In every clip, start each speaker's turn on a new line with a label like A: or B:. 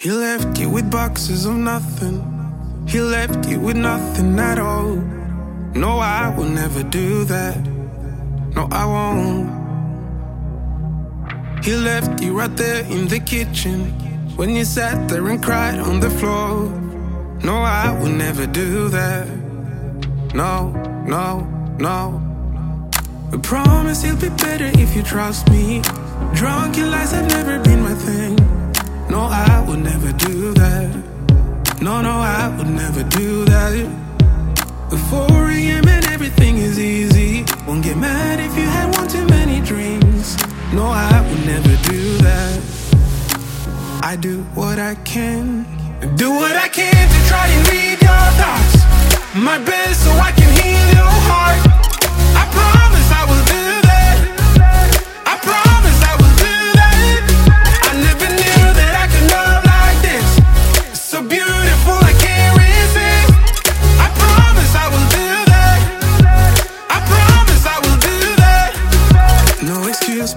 A: He left you with boxes of nothing. He left you with nothing at all. No, I will never do that. No, I won't. He left you right there in the kitchen when you sat there and cried on the floor. No, I will never do that. No, no, no. I promise you'll be better if you trust me. Drunken lies have never been my thing. No, I never do that. No, no, I would never do that. The 4 a.m. and everything is easy. Won't get mad if you had one too many drinks. No, I would never do that. I do what I can. Do what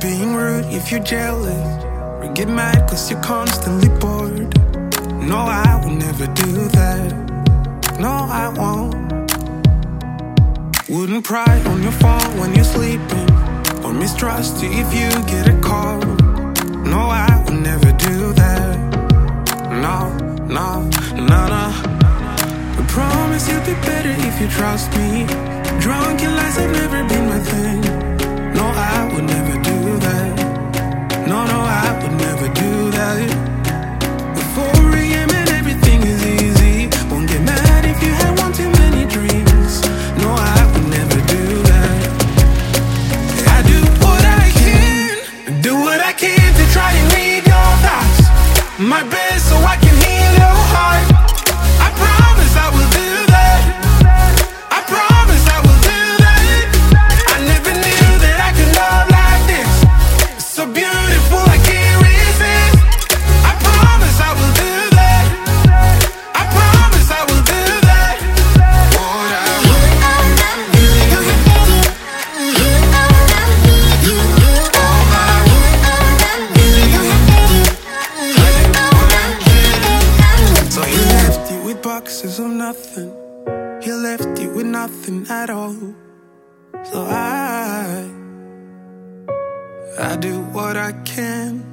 A: being rude if you're jealous. Or get mad cause you're constantly bored. No, I will never do that. No, I won't. Wouldn't pry on your phone when you're sleeping. Or mistrust you if you get a call. No, I will never do that. No, no, no, no. I promise you'll be better if you trust me. Drunken lies have never been my thing. So I can heal your heart. I promise I will do nothing. He left you with nothing at all. So I, I do what I can.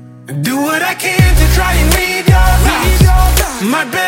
A: Do what I can to try and leave your house. My bed.